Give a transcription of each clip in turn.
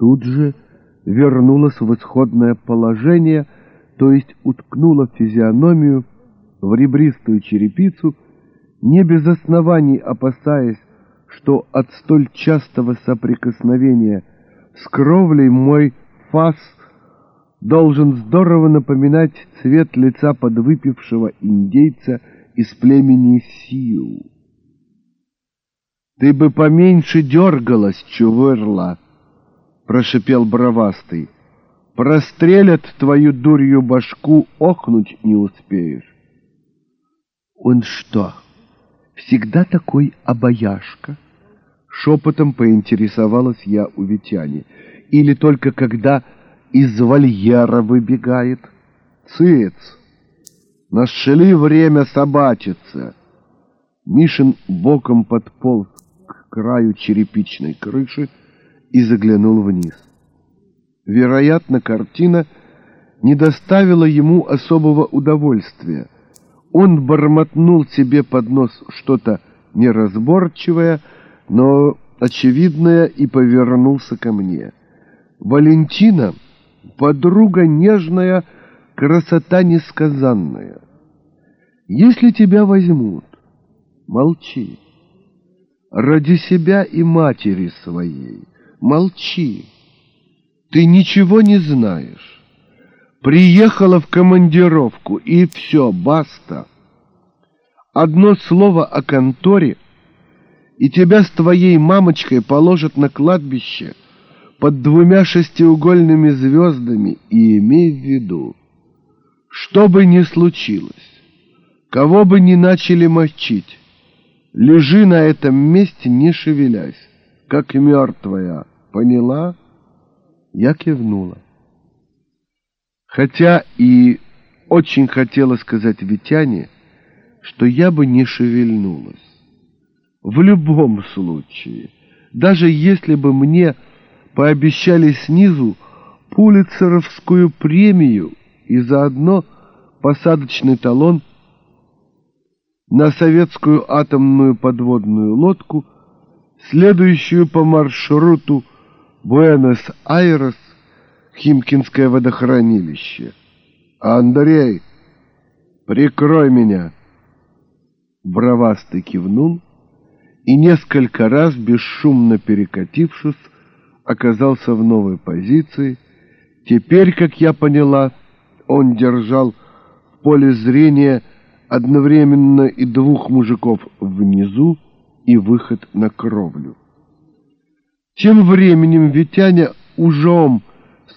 Тут же вернулась в исходное положение, то есть уткнула физиономию в ребристую черепицу, не без оснований опасаясь, что от столь частого соприкосновения с кровлей мой фас должен здорово напоминать цвет лица подвыпившего индейца из племени Сиу. «Ты бы поменьше дергалась, чувырла!» — прошипел бровастый. «Прострелят твою дурью башку, охнуть не успеешь». «Он что, всегда такой обаяшка?» Шепотом поинтересовалась я у Витяни. «Или только когда из вольера выбегает?» «Цыц! Нашли время собачиться!» Мишин боком подполз к краю черепичной крыши и заглянул вниз. Вероятно, картина не доставила ему особого удовольствия. Он бормотнул себе под нос что-то неразборчивое, но очевидное и повернулся ко мне. «Валентина, подруга нежная, красота несказанная. Если тебя возьмут, молчи. Ради себя и матери своей молчи. Ты ничего не знаешь. Приехала в командировку, и все, баста. Одно слово о конторе — и тебя с твоей мамочкой положат на кладбище под двумя шестиугольными звездами, и имей в виду, что бы ни случилось, кого бы ни начали мочить, лежи на этом месте, не шевелясь, как мертвая, поняла? Я кивнула. Хотя и очень хотела сказать Витяне, что я бы не шевельнулась. В любом случае, даже если бы мне пообещали снизу Пулицеровскую премию и заодно посадочный талон на советскую атомную подводную лодку, следующую по маршруту Буэнос-Айрес, Химкинское водохранилище. «Андрей, прикрой меня!» Бровастый кивнул, и несколько раз, бесшумно перекатившись, оказался в новой позиции. Теперь, как я поняла, он держал в поле зрения одновременно и двух мужиков внизу, и выход на кровлю. Тем временем Витяня ужом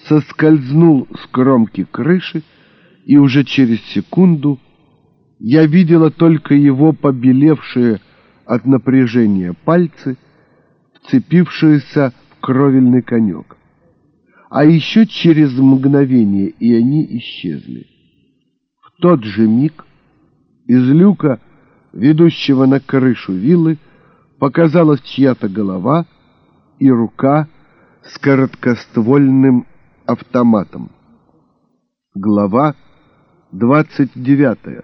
соскользнул с кромки крыши, и уже через секунду я видела только его побелевшие от напряжения пальцы, вцепившиеся в кровельный конек. А еще через мгновение и они исчезли. В тот же миг из люка, ведущего на крышу виллы, показалась чья-то голова и рука с короткоствольным автоматом. Глава 29.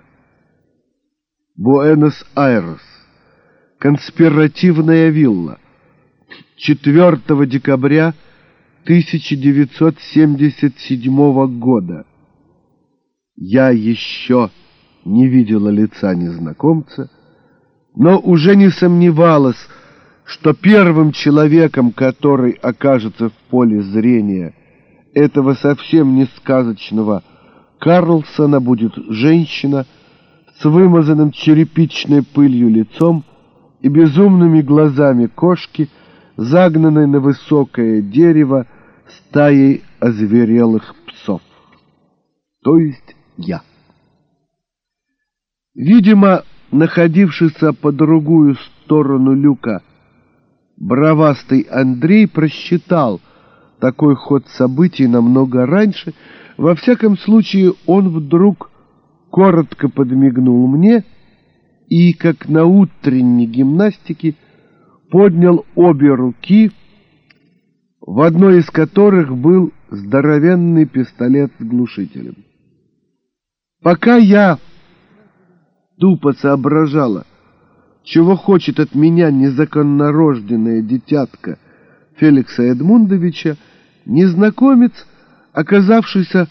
Буэнос-Айрес конспиративная вилла. 4 декабря 1977 года. Я еще не видела лица незнакомца, но уже не сомневалась, что первым человеком, который окажется в поле зрения этого совсем не сказочного Карлсона, будет женщина с вымазанным черепичной пылью лицом, и безумными глазами кошки, загнанной на высокое дерево стаей озверелых псов. То есть я. Видимо, находившийся по другую сторону люка, бровастый Андрей просчитал такой ход событий намного раньше. Во всяком случае, он вдруг коротко подмигнул мне — и, как на утренней гимнастике, поднял обе руки, в одной из которых был здоровенный пистолет с глушителем. Пока я тупо соображала, чего хочет от меня незаконнорожденная детятка Феликса Эдмундовича, Незнакомец, оказавшийся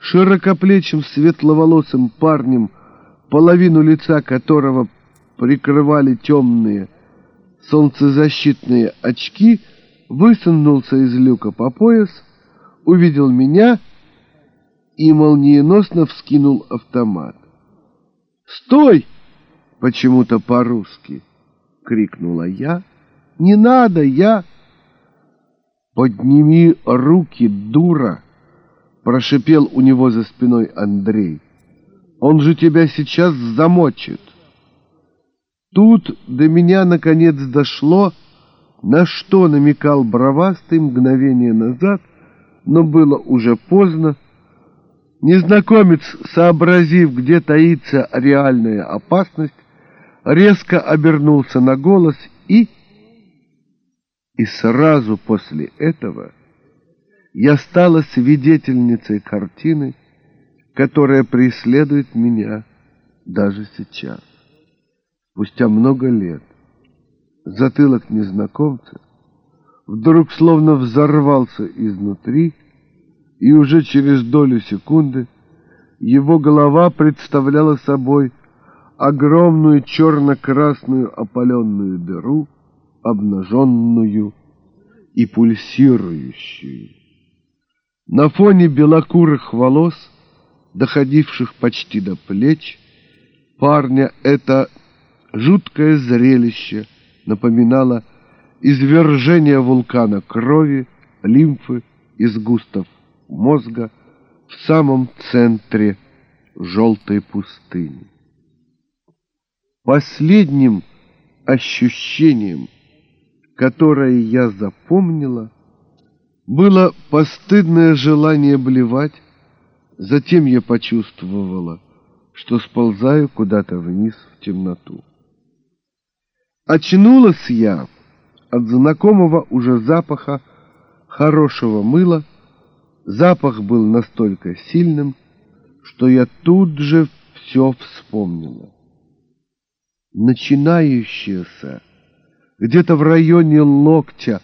широкоплечим светловолосым парнем, половину лица которого прикрывали темные солнцезащитные очки, высунулся из люка по пояс, увидел меня и молниеносно вскинул автомат. «Стой!» — почему-то по-русски крикнула я. «Не надо, я...» «Подними руки, дура!» — прошипел у него за спиной Андрей. «Он же тебя сейчас замочит!» Тут до меня наконец дошло, на что намекал бровастый мгновение назад, но было уже поздно. Незнакомец, сообразив, где таится реальная опасность, резко обернулся на голос и... И сразу после этого я стала свидетельницей картины, которая преследует меня даже сейчас. Спустя много лет затылок незнакомца вдруг словно взорвался изнутри, и уже через долю секунды его голова представляла собой огромную черно-красную опаленную дыру, обнаженную и пульсирующую. На фоне белокурых волос, доходивших почти до плеч, парня это жуткое зрелище напоминало извержение вулкана крови, лимфы и сгустов мозга в самом центре желтой пустыни. Последним ощущением, которое я запомнила, было постыдное желание блевать, затем я почувствовала, что сползаю куда-то вниз в темноту. Очнулась я от знакомого уже запаха хорошего мыла, Запах был настолько сильным, что я тут же все вспомнила. Начинающаяся где-то в районе локтя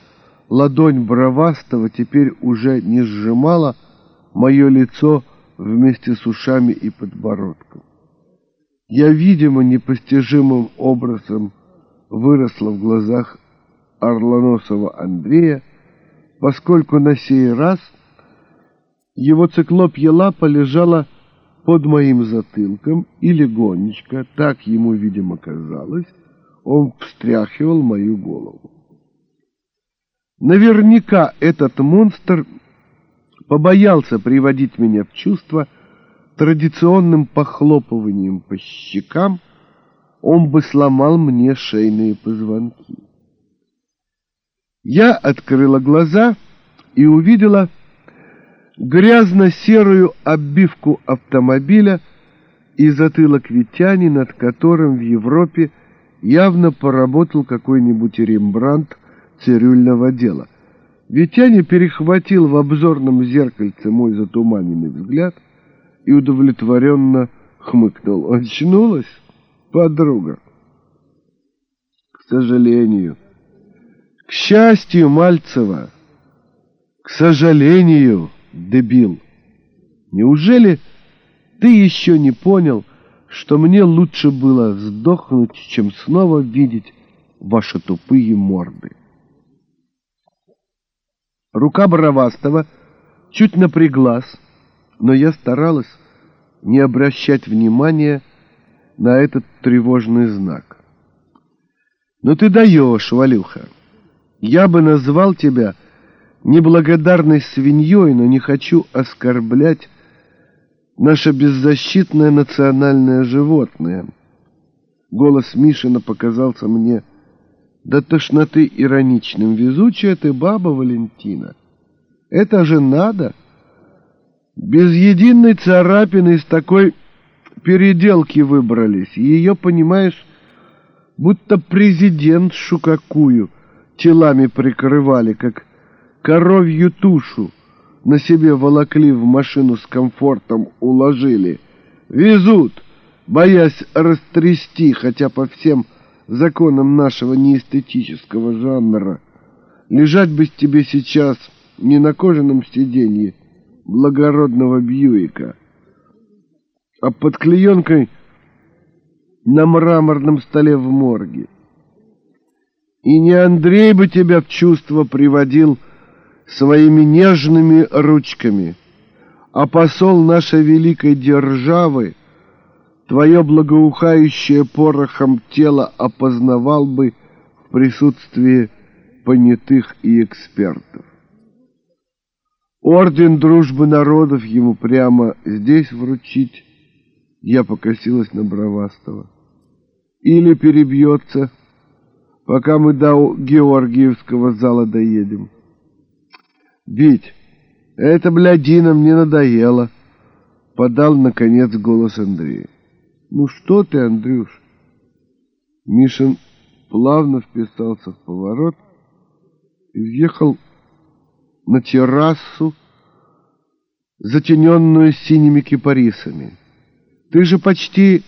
ладонь бровастого теперь уже не сжимала мое лицо вместе с ушами и подбородком. Я, видимо, непостижимым образом выросла в глазах Орлоносова Андрея, поскольку на сей раз — его циклопья лапа лежала под моим затылком, и легонечко, так ему, видимо, казалось, он встряхивал мою голову. Наверняка этот монстр побоялся приводить меня в чувство традиционным похлопыванием по щекам, он бы сломал мне шейные позвонки. Я открыла глаза и увидела грязно-серую оббивку автомобиля и затылок Витяни, над которым в Европе явно поработал какой-нибудь Рембрандт цирюльного дела. Витяня перехватил в обзорном зеркальце мой затуманенный взгляд и удовлетворенно хмыкнул. Очнулась, подруга? К сожалению. К счастью, Мальцева, к сожалению дебил. Неужели ты еще не понял, что мне лучше было сдохнуть, чем снова видеть ваши тупые морды? Рука Боровастова чуть напряглась, но я старалась не обращать внимания на этот тревожный знак. «Ну ты даешь, Валюха! Я бы назвал тебя неблагодарной свиньей, но не хочу оскорблять наше беззащитное национальное животное. Голос Мишина показался мне до тошноты ироничным. Везучая ты баба, Валентина. Это же надо. Без единой царапины из такой переделки выбрались. Ее, понимаешь, будто президент шукакую телами прикрывали, как коровью тушу на себе волокли в машину с комфортом, уложили. Везут, боясь растрясти, хотя по всем законам нашего неэстетического жанра. Лежать бы тебе сейчас не на кожаном сиденье благородного Бьюика, а под клеенкой на мраморном столе в морге. И не Андрей бы тебя в чувство приводил своими нежными ручками, а посол нашей великой державы твое благоухающее порохом тело опознавал бы в присутствии понятых и экспертов. Орден дружбы народов ему прямо здесь вручить, я покосилась на Бравастова. Или перебьется, пока мы до Георгиевского зала доедем. Бить, это блядина мне надоело, подал, наконец, голос Андрея. Ну что ты, Андрюш? Мишин плавно вписался в поворот и въехал на террасу, затененную синими кипарисами. Ты же почти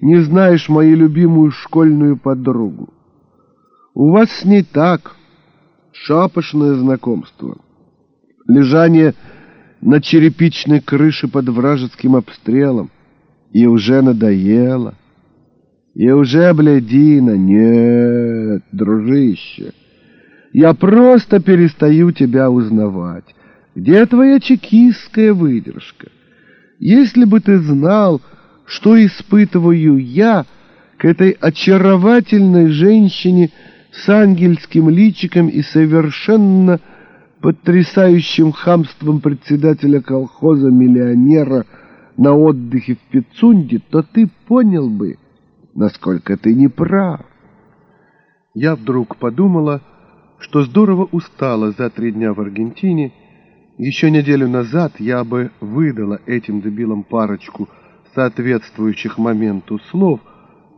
не знаешь мою любимую школьную подругу. У вас с ней так, шапошное знакомство, лежание на черепичной крыше под вражеским обстрелом, и уже надоело. И уже, блядина, нет, дружище, я просто перестаю тебя узнавать. Где твоя чекистская выдержка? Если бы ты знал, что испытываю я к этой очаровательной женщине с ангельским личиком и совершенно потрясающим хамством председателя колхоза-миллионера на отдыхе в Пицунде, то ты понял бы, насколько ты не прав. Я вдруг подумала, что здорово устала за три дня в Аргентине. Еще неделю назад я бы выдала этим дебилам парочку соответствующих моменту слов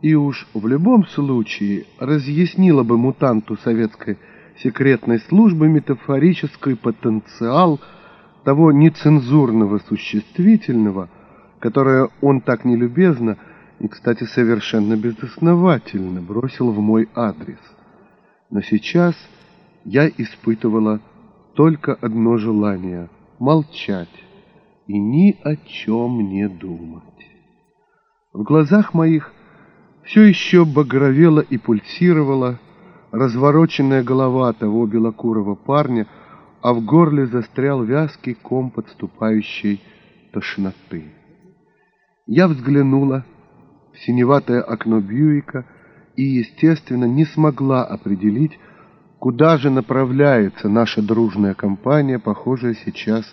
и уж в любом случае разъяснила бы мутанту советской секретной службы метафорический потенциал того нецензурного существительного, которое он так нелюбезно и, кстати, совершенно безосновательно бросил в мой адрес. Но сейчас я испытывала только одно желание — молчать и ни о чем не думать. В глазах моих все еще багровела и пульсировала развороченная голова того белокурого парня, а в горле застрял вязкий ком подступающей тошноты. Я взглянула в синеватое окно Бьюика и, естественно, не смогла определить, Куда же направляется наша дружная компания, похожая сейчас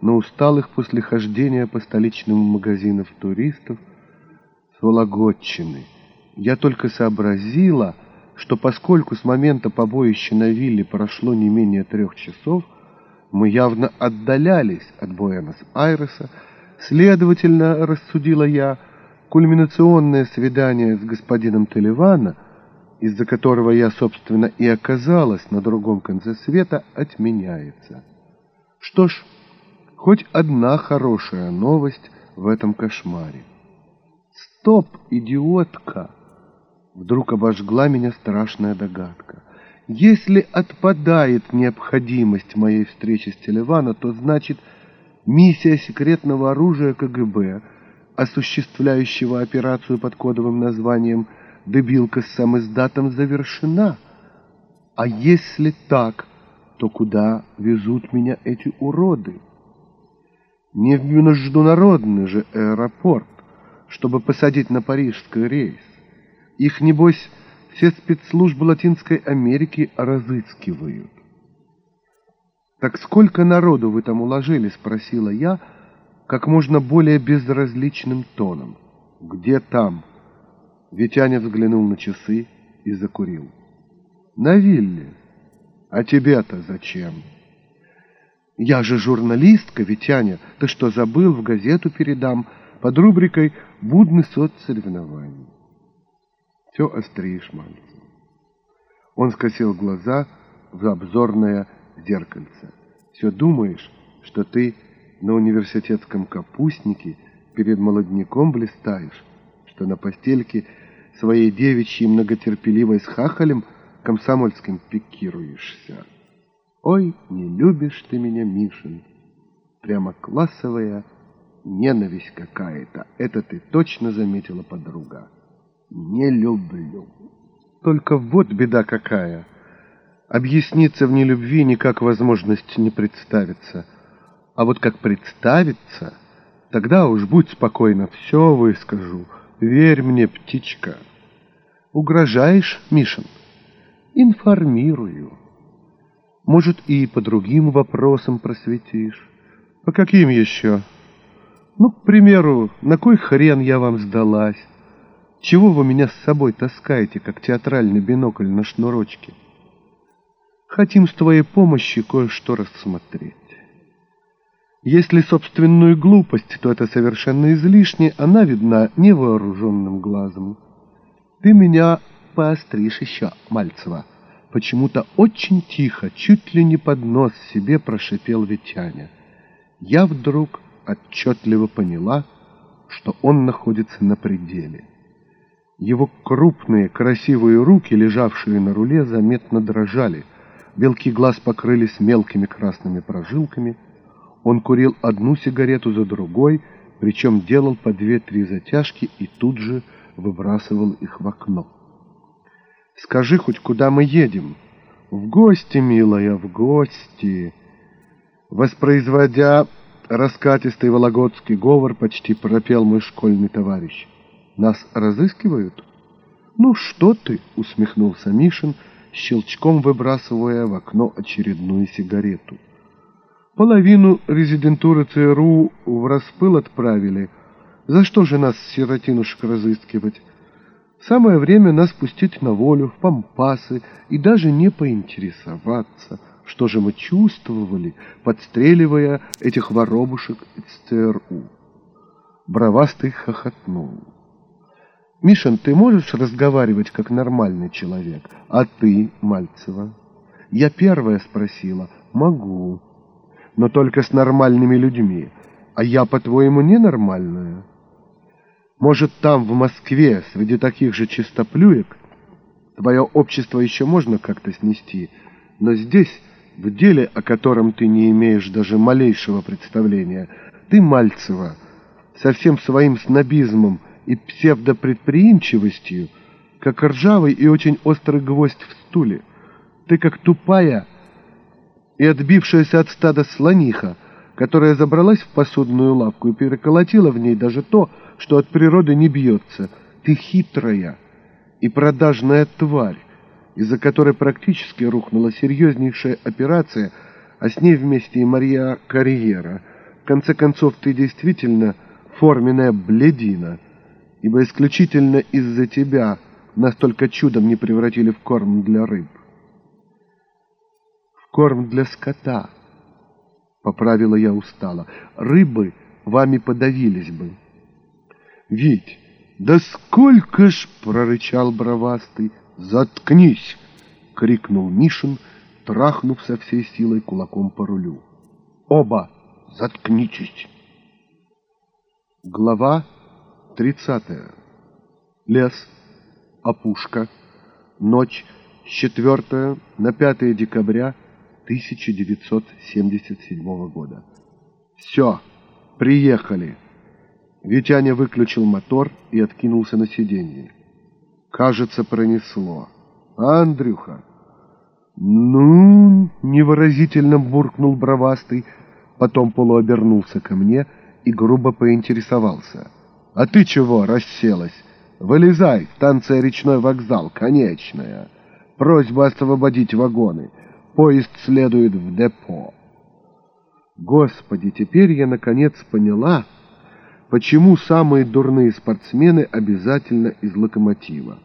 на усталых после хождения по столичным магазинам туристов с Вологодчины? Я только сообразила, что поскольку с момента побоища на вилле прошло не менее трех часов, мы явно отдалялись от Буэнос-Айреса, следовательно, рассудила я, кульминационное свидание с господином Теливана — из-за которого я, собственно, и оказалась на другом конце света, отменяется. Что ж, хоть одна хорошая новость в этом кошмаре. «Стоп, идиотка!» Вдруг обожгла меня страшная догадка. Если отпадает необходимость моей встречи с Телевана, то значит миссия секретного оружия КГБ, осуществляющего операцию под кодовым названием дебилка с самоиздатом завершена. А если так, то куда везут меня эти уроды? Не в международный же аэропорт, чтобы посадить на парижский рейс. Их, небось, все спецслужбы Латинской Америки разыскивают. «Так сколько народу вы там уложили?» — спросила я, как можно более безразличным тоном. «Где там?» Витяня взглянул на часы и закурил. «На вилле. А тебе-то зачем?» «Я же журналистка, Витяня. Ты что, забыл? В газету передам под рубрикой «Будный соцсоревнований». Все остришь, мальчик. Он скосил глаза в обзорное зеркальце. Все думаешь, что ты на университетском капустнике перед молодняком блистаешь, что на постельке своей девичьей многотерпеливой с хахалем комсомольским пикируешься. Ой, не любишь ты меня, Мишин. Прямо классовая ненависть какая-то. Это ты точно заметила, подруга. Не люблю. Только вот беда какая. Объясниться в нелюбви никак возможность не представится. А вот как представится, тогда уж будь спокойна, все выскажу. Верь мне, птичка. Угрожаешь, Мишин? Информирую. Может, и по другим вопросам просветишь. По каким еще? Ну, к примеру, на кой хрен я вам сдалась? Чего вы меня с собой таскаете, как театральный бинокль на шнурочке? Хотим с твоей помощью кое-что рассмотреть. Если собственную глупость, то это совершенно излишне, она видна невооруженным глазом. Ты меня поостришь еще, Мальцева. Почему-то очень тихо, чуть ли не под нос себе прошипел Витяня. Я вдруг отчетливо поняла, что он находится на пределе. Его крупные, красивые руки, лежавшие на руле, заметно дрожали. Белки глаз покрылись мелкими красными прожилками. Он курил одну сигарету за другой, причем делал по две-три затяжки и тут же выбрасывал их в окно. Скажи хоть, куда мы едем? В гости, милая, в гости. Воспроизводя раскатистый вологодский говор, почти пропел мой школьный товарищ. Нас разыскивают? Ну что ты, усмехнулся Мишин, щелчком выбрасывая в окно очередную сигарету. Половину резидентуры ЦРУ в распыл отправили. За что же нас, сиротинушек, разыскивать? Самое время нас пустить на волю, в пампасы и даже не поинтересоваться, что же мы чувствовали, подстреливая этих воробушек из ЦРУ. Бравастый хохотнул. «Мишин, ты можешь разговаривать как нормальный человек? А ты, Мальцева?» Я первая спросила. «Могу. Но только с нормальными людьми. А я, по-твоему, ненормальная?» Может, там, в Москве, среди таких же чистоплюек, твое общество еще можно как-то снести, но здесь, в деле, о котором ты не имеешь даже малейшего представления, ты, Мальцева, со всем своим снобизмом и псевдопредприимчивостью, как ржавый и очень острый гвоздь в стуле. Ты как тупая и отбившаяся от стада слониха, которая забралась в посудную лавку и переколотила в ней даже то, что от природы не бьется. Ты хитрая и продажная тварь, из-за которой практически рухнула серьезнейшая операция, а с ней вместе и Мария карьера. В конце концов, ты действительно форменная бледина, ибо исключительно из-за тебя настолько чудом не превратили в корм для рыб. В корм для скота, поправила я устало. Рыбы вами подавились бы. Ведь, да сколько ж, прорычал бровастый, заткнись, крикнул Мишин, трахнув со всей силой кулаком по рулю. Оба заткнитесь. Глава тридцатая. Лес, опушка, ночь с 4 на 5 декабря 1977 года. Все, приехали. Витяня выключил мотор и откинулся на сиденье. Кажется, пронесло. Андрюха? Ну, невыразительно буркнул бровастый, потом полуобернулся ко мне и грубо поинтересовался. А ты чего расселась? Вылезай, станция речной вокзал, конечная. Просьба освободить вагоны. Поезд следует в депо. Господи, теперь я наконец поняла, почему самые дурные спортсмены обязательно из локомотива.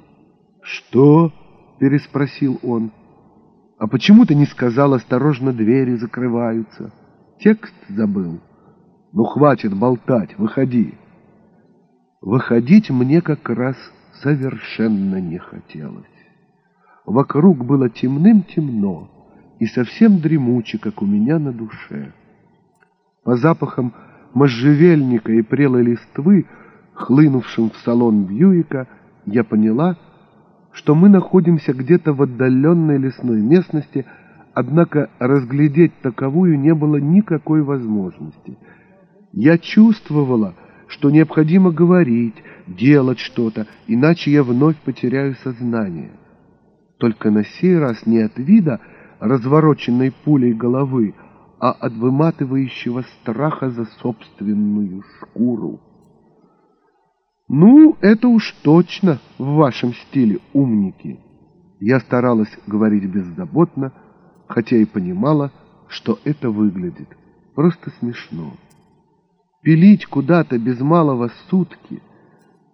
«Что?» — переспросил он. «А почему ты не сказал, осторожно, двери закрываются? Текст забыл? Ну, хватит болтать, выходи». Выходить мне как раз совершенно не хотелось. Вокруг было темным-темно и совсем дремуче, как у меня на душе. По запахам можжевельника и прелой листвы, хлынувшим в салон Бьюика, я поняла, что мы находимся где-то в отдаленной лесной местности, Однако разглядеть таковую не было никакой возможности. Я чувствовала, что необходимо говорить, делать что-то, иначе я вновь потеряю сознание. Только на сей раз не от вида развороченной пулей головы, а от выматывающего страха за собственную шкуру. «Ну, это уж точно в вашем стиле, умники!» Я старалась говорить беззаботно, хотя и понимала, что это выглядит просто смешно. Пилить куда-то без малого сутки,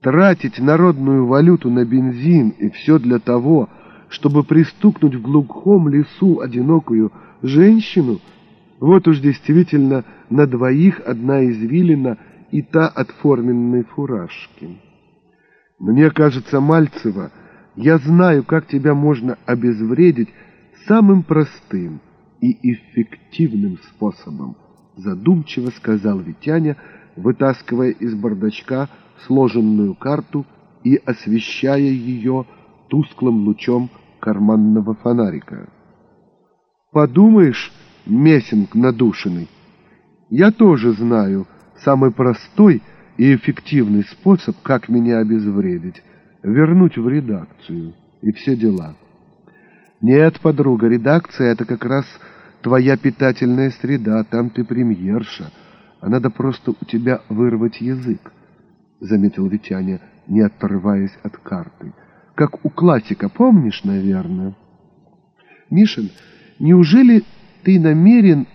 тратить народную валюту на бензин и все для того, чтобы пристукнуть в глухом лесу одинокую женщину, вот уж действительно на двоих одна извилина и та от форменной фуражки. Мне кажется, Мальцева, я знаю, как тебя можно обезвредить самым простым и эффективным способом, задумчиво сказал Витяня, вытаскивая из бардачка сложенную карту и освещая ее тусклым лучом карманного фонарика. «Подумаешь, Мессинг надушенный, я тоже знаю самый простой и эффективный способ, как меня обезвредить, вернуть в редакцию и все дела». «Нет, подруга, редакция — это как раз твоя питательная среда, там ты премьерша, а надо просто у тебя вырвать язык», — заметил Витяня, не отрываясь от карты. «Как у классика, помнишь, наверное?» «Мишин, неужели ты намерен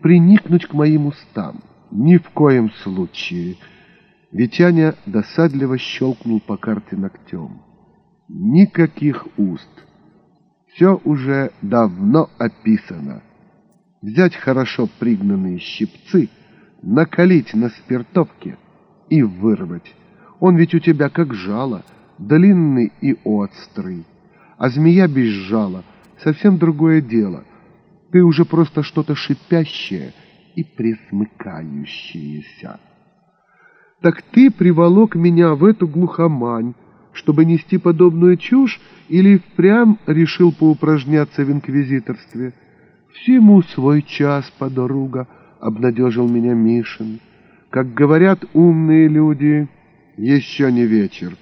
приникнуть к моим устам?» «Ни в коем случае!» Витяня досадливо щелкнул по карте ногтем. «Никаких уст!» все уже давно описано. Взять хорошо пригнанные щипцы, накалить на спиртовке и вырвать. Он ведь у тебя как жало, длинный и острый. А змея без жала — совсем другое дело. Ты уже просто что-то шипящее и присмыкающееся. Так ты приволок меня в эту глухомань, чтобы нести подобную чушь, или впрямь решил поупражняться в инквизиторстве? Всему свой час, подруга, — обнадежил меня Мишин. Как говорят умные люди, еще не вечер.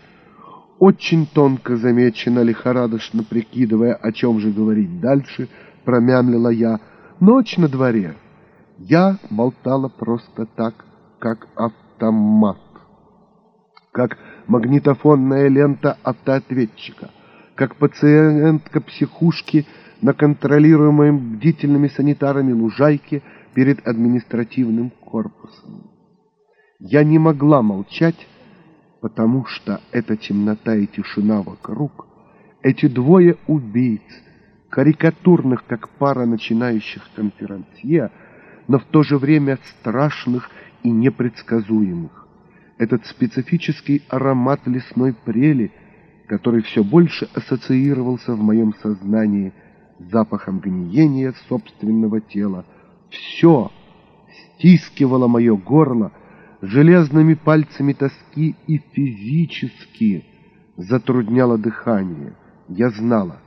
Очень тонко замечено, лихорадочно прикидывая, о чем же говорить дальше, промямлила я. Ночь на дворе. Я болтала просто так, как автомат как магнитофонная лента автоответчика, как пациентка психушки на контролируемой бдительными санитарами лужайке перед административным корпусом. Я не могла молчать, потому что эта темнота и тишина вокруг, эти двое убийц, карикатурных, как пара начинающих конферансье, но в то же время страшных и непредсказуемых этот специфический аромат лесной прели, который все больше ассоциировался в моем сознании запахом гниения собственного тела. Все стискивало мое горло железными пальцами тоски и физически затрудняло дыхание. Я знала,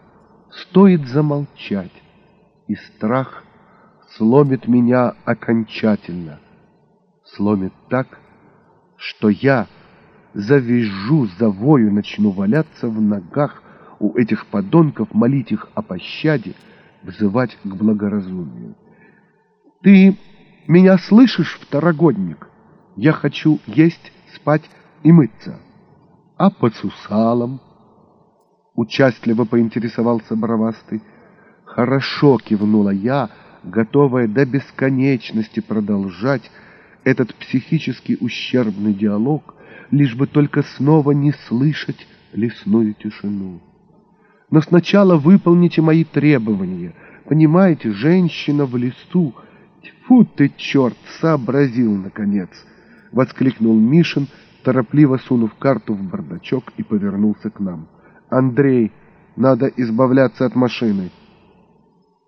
стоит замолчать, и страх сломит меня окончательно. Сломит так, что я завяжу, завою, начну валяться в ногах у этих подонков, молить их о пощаде, взывать к благоразумию. Ты меня слышишь, второгодник? Я хочу есть, спать и мыться. А под сусалом? Участливо поинтересовался Бравастый. Хорошо кивнула я, готовая до бесконечности продолжать этот психически ущербный диалог, лишь бы только снова не слышать лесную тишину. Но сначала выполните мои требования. Понимаете, женщина в лесу. Тьфу ты, черт, сообразил, наконец! Воскликнул Мишин, торопливо сунув карту в бардачок и повернулся к нам. Андрей, надо избавляться от машины.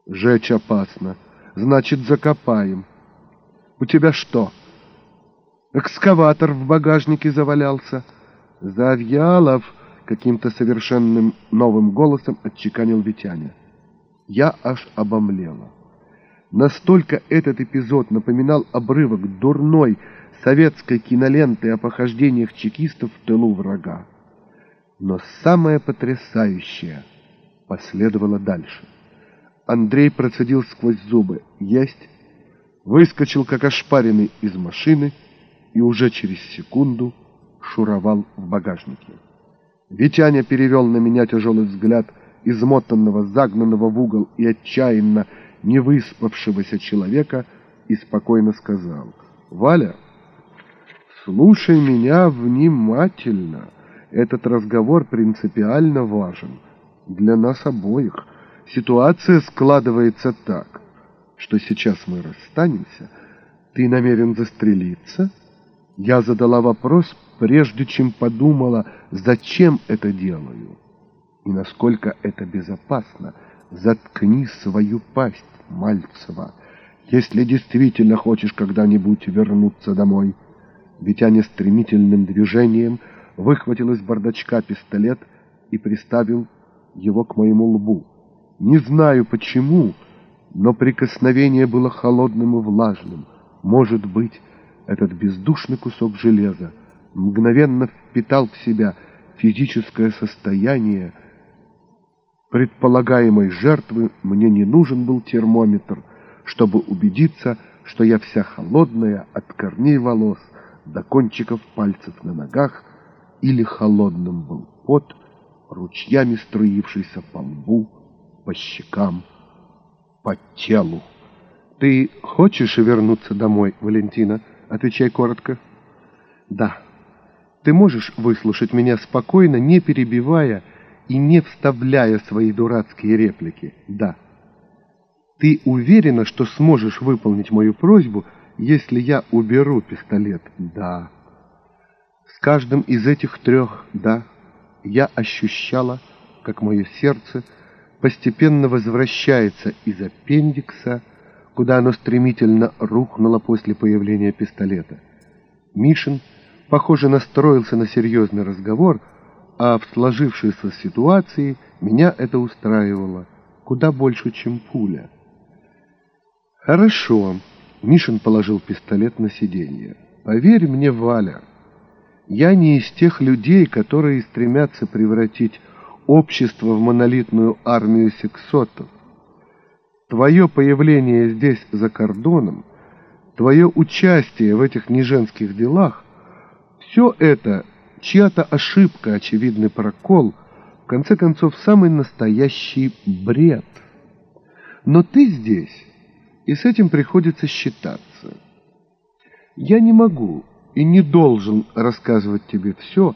Жечь опасно. Значит, закопаем. У тебя что, Экскаватор в багажнике завалялся. Завьялов каким-то совершенным новым голосом отчеканил Витяня. Я аж обомлела. Настолько этот эпизод напоминал обрывок дурной советской киноленты о похождениях чекистов в тылу врага. Но самое потрясающее последовало дальше. Андрей процедил сквозь зубы «Есть!», выскочил как ошпаренный из машины и уже через секунду шуровал в багажнике. Витяня перевел на меня тяжелый взгляд измотанного, загнанного в угол и отчаянно невыспавшегося человека и спокойно сказал, «Валя, слушай меня внимательно. Этот разговор принципиально важен для нас обоих. Ситуация складывается так, что сейчас мы расстанемся. Ты намерен застрелиться?» Я задала вопрос, прежде чем подумала, зачем это делаю и насколько это безопасно. Заткни свою пасть, Мальцева, если действительно хочешь когда-нибудь вернуться домой. Витяня стремительным движением выхватил из бардачка пистолет и приставил его к моему лбу. Не знаю почему, но прикосновение было холодным и влажным. Может быть, этот бездушный кусок железа мгновенно впитал в себя физическое состояние предполагаемой жертвы, мне не нужен был термометр, чтобы убедиться, что я вся холодная от корней волос до кончиков пальцев на ногах, или холодным был пот, ручьями струившийся по лбу, по щекам, по телу. «Ты хочешь вернуться домой, Валентина?» Отвечай коротко. Да. Ты можешь выслушать меня спокойно, не перебивая и не вставляя свои дурацкие реплики? Да. Ты уверена, что сможешь выполнить мою просьбу, если я уберу пистолет? Да. С каждым из этих трех «да» я ощущала, как мое сердце постепенно возвращается из аппендикса куда оно стремительно рухнуло после появления пистолета. Мишин, похоже, настроился на серьезный разговор, а в сложившейся ситуации меня это устраивало куда больше, чем пуля. «Хорошо», — Мишин положил пистолет на сиденье. «Поверь мне, Валя, я не из тех людей, которые стремятся превратить общество в монолитную армию сексотов. Твое появление здесь, за кордоном, твое участие в этих неженских делах, все это чья-то ошибка, очевидный прокол, в конце концов, самый настоящий бред. Но ты здесь, и с этим приходится считаться. Я не могу и не должен рассказывать тебе все,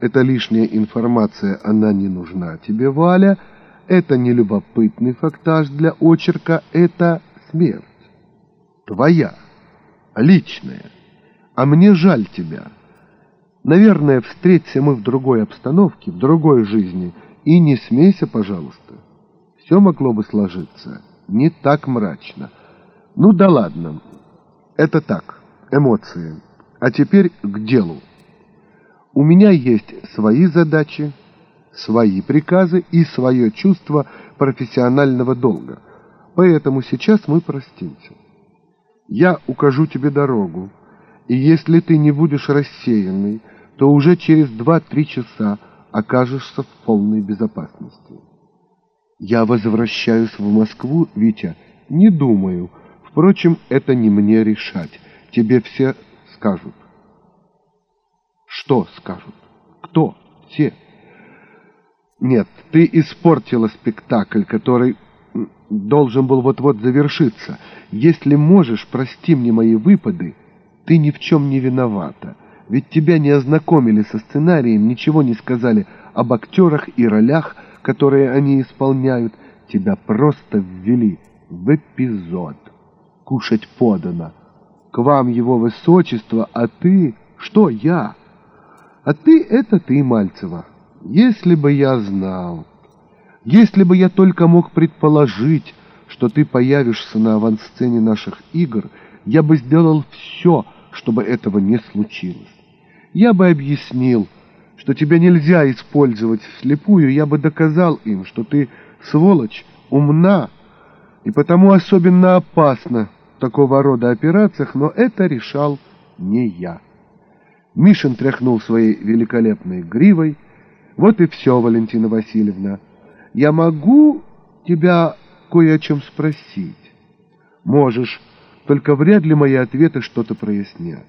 это лишняя информация, она не нужна тебе, Валя, — это не любопытный фактаж для очерка, это смерть. Твоя, личная. А мне жаль тебя. Наверное, встреться мы в другой обстановке, в другой жизни, и не смейся, пожалуйста. Все могло бы сложиться не так мрачно. Ну да ладно, это так, эмоции. А теперь к делу. У меня есть свои задачи, свои приказы и свое чувство профессионального долга. Поэтому сейчас мы простимся. Я укажу тебе дорогу, и если ты не будешь рассеянный, то уже через два-три часа окажешься в полной безопасности. Я возвращаюсь в Москву, Витя, не думаю. Впрочем, это не мне решать. Тебе все скажут. Что скажут? Кто? Все. Нет, ты испортила спектакль, который должен был вот-вот завершиться. Если можешь, прости мне мои выпады, ты ни в чем не виновата. Ведь тебя не ознакомили со сценарием, ничего не сказали об актерах и ролях, которые они исполняют. Тебя просто ввели в эпизод. Кушать подано. К вам его высочество, а ты... Что я? А ты — это ты, Мальцева. Если бы я знал, если бы я только мог предположить, что ты появишься на авансцене наших игр, я бы сделал все, чтобы этого не случилось. Я бы объяснил, что тебя нельзя использовать вслепую, я бы доказал им, что ты сволочь, умна и потому особенно опасна в такого рода операциях, но это решал не я. Мишин тряхнул своей великолепной гривой. Вот и все, Валентина Васильевна. Я могу тебя кое о чем спросить? Можешь, только вряд ли мои ответы что-то прояснят.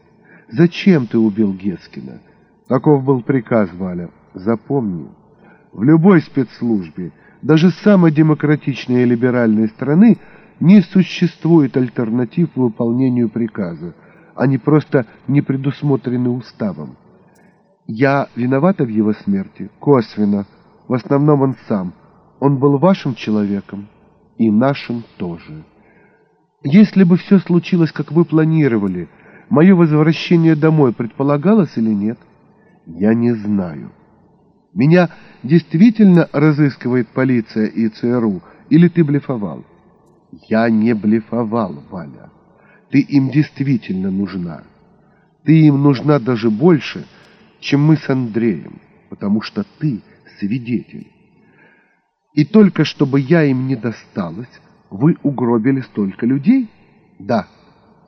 Зачем ты убил Гескина? Таков был приказ, Валя. Запомни, в любой спецслужбе, даже самой демократичной и либеральной страны, не существует альтернатив выполнению приказа. Они просто не предусмотрены уставом. Я виновата в его смерти? Косвенно. В основном он сам. Он был вашим человеком и нашим тоже. Если бы все случилось, как вы планировали, мое возвращение домой предполагалось или нет? Я не знаю. Меня действительно разыскивает полиция и ЦРУ, или ты блефовал? Я не блефовал, Валя. Ты им действительно нужна. Ты им нужна даже больше, чем мы с Андреем, потому что ты свидетель. И только чтобы я им не досталась, вы угробили столько людей? Да,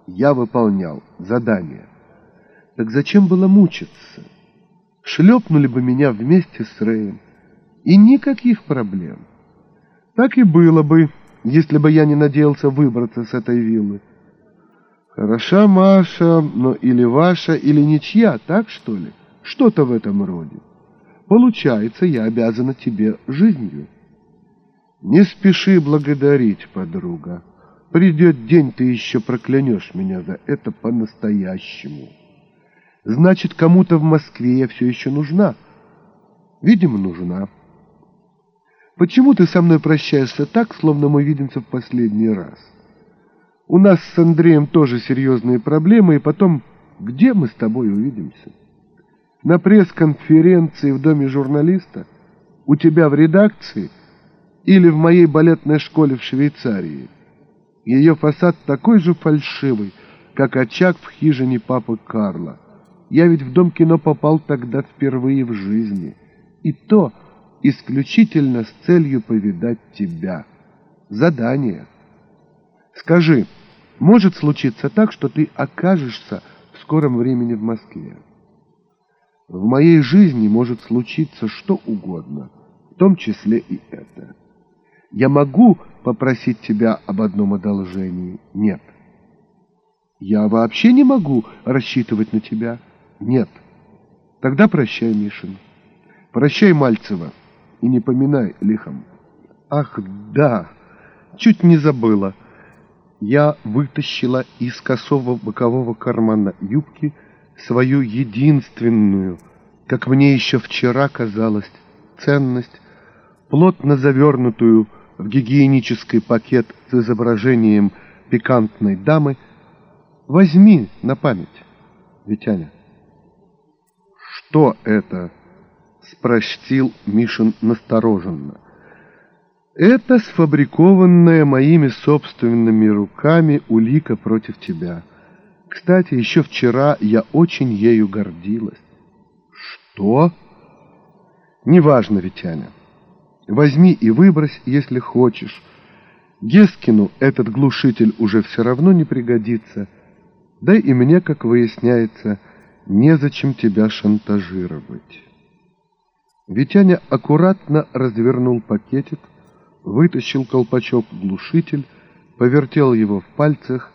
я выполнял задание. Так зачем было мучиться? Шлепнули бы меня вместе с Рэем. И никаких проблем. Так и было бы, если бы я не надеялся выбраться с этой виллы. Хороша Маша, но или ваша, или ничья, так что ли? Что-то в этом роде. Получается, я обязана тебе жизнью. Не спеши благодарить, подруга. Придет день, ты еще проклянешь меня за это по-настоящему. Значит, кому-то в Москве я все еще нужна. Видимо, нужна. Почему ты со мной прощаешься так, словно мы видимся в последний раз? У нас с Андреем тоже серьезные проблемы, и потом, где мы с тобой увидимся? На пресс-конференции в доме журналиста? У тебя в редакции? или в моей балетной школе в Швейцарии. Ее фасад такой же фальшивый, как очаг в хижине папы Карла. Я ведь в Дом кино попал тогда впервые в жизни. И то исключительно с целью повидать тебя. Задание. Скажи, может случиться так, что ты окажешься в скором времени в Москве? В моей жизни может случиться что угодно, в том числе и это. Я могу попросить тебя об одном одолжении? Нет. Я вообще не могу рассчитывать на тебя? Нет. Тогда прощай, Мишин. Прощай, Мальцева, и не поминай лихом. Ах, да, чуть не забыла. Я вытащила из косого бокового кармана юбки свою единственную, как мне еще вчера казалось, ценность, плотно завернутую в гигиенический пакет с изображением пикантной дамы, возьми на память, Витяня. Что это? Спросил Мишин настороженно. Это сфабрикованная моими собственными руками улика против тебя. Кстати, еще вчера я очень ею гордилась. Что? Неважно, Витяня. Возьми и выбрось, если хочешь. Гескину этот глушитель уже все равно не пригодится. Да и мне, как выясняется, незачем тебя шантажировать. Витяня аккуратно развернул пакетик, вытащил колпачок-глушитель, повертел его в пальцах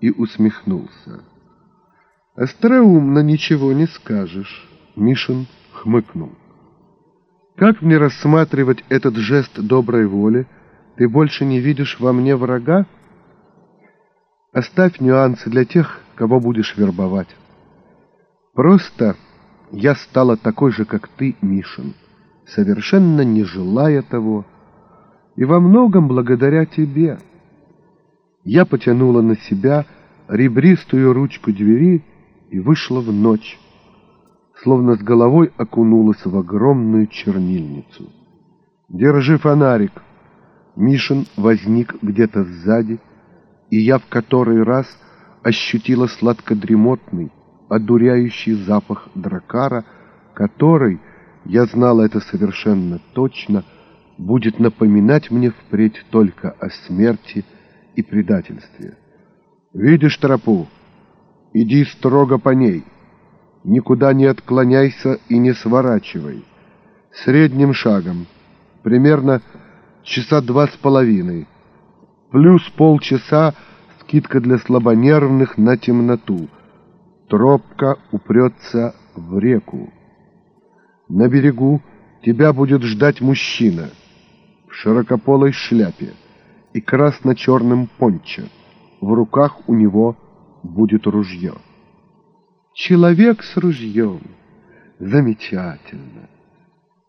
и усмехнулся. «Остроумно ничего не скажешь», — Мишин хмыкнул. Как мне рассматривать этот жест доброй воли? Ты больше не видишь во мне врага? Оставь нюансы для тех, кого будешь вербовать. Просто я стала такой же, как ты, Мишин, совершенно не желая того, и во многом благодаря тебе. Я потянула на себя ребристую ручку двери и вышла в ночь словно с головой окунулась в огромную чернильницу. «Держи фонарик!» Мишин возник где-то сзади, и я в который раз ощутила сладкодремотный, одуряющий запах дракара, который, я знала это совершенно точно, будет напоминать мне впредь только о смерти и предательстве. Видишь тропу? Иди строго по ней. Никуда не отклоняйся и не сворачивай. Средним шагом, примерно часа два с половиной, плюс полчаса скидка для слабонервных на темноту. Тропка упрется в реку. На берегу тебя будет ждать мужчина в широкополой шляпе и красно-черным пончо. В руках у него будет ружье. Человек с ружьем. Замечательно.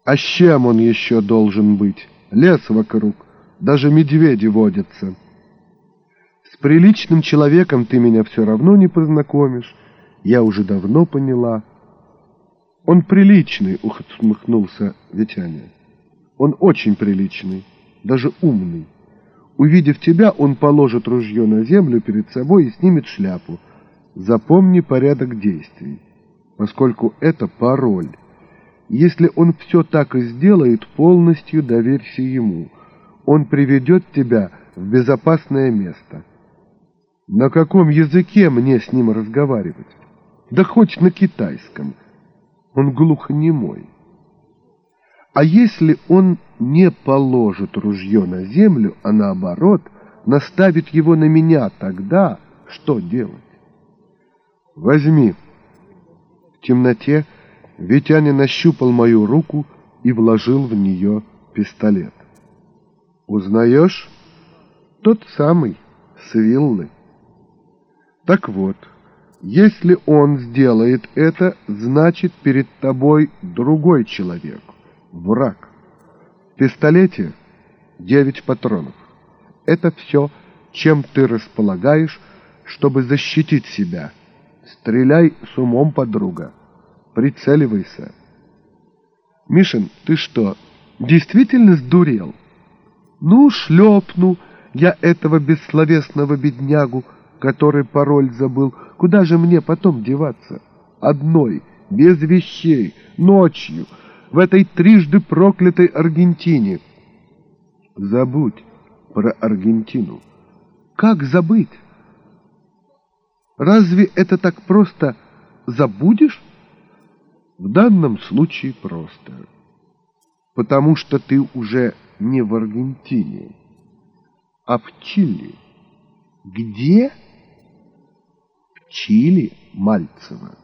А с чем он еще должен быть? Лес вокруг, даже медведи водятся. С приличным человеком ты меня все равно не познакомишь. Я уже давно поняла. Он приличный, усмехнулся Витяня. Он очень приличный, даже умный. Увидев тебя, он положит ружье на землю перед собой и снимет шляпу. Запомни порядок действий, поскольку это пароль. Если он все так и сделает, полностью доверься ему. Он приведет тебя в безопасное место. На каком языке мне с ним разговаривать? Да хоть на китайском. Он глухонемой. А если он не положит ружье на землю, а наоборот, наставит его на меня, тогда что делать? Возьми. В темноте Витяня нащупал мою руку и вложил в нее пистолет. Узнаешь? Тот самый, с виллы. Так вот, если он сделает это, значит перед тобой другой человек враг. В пистолете девять патронов. Это все, чем ты располагаешь, чтобы защитить себя. Стреляй с умом, подруга. Прицеливайся. Мишин, ты что, действительно сдурел? Ну, шлепну я этого бессловесного беднягу, который пароль забыл. Куда же мне потом деваться? Одной, без вещей, ночью, в этой трижды проклятой Аргентине. Забудь про Аргентину. Как забыть? Разве это так просто забудешь? В данном случае просто. Потому что ты уже не в Аргентине, а в Чили. Где? В Чили, Мальцево.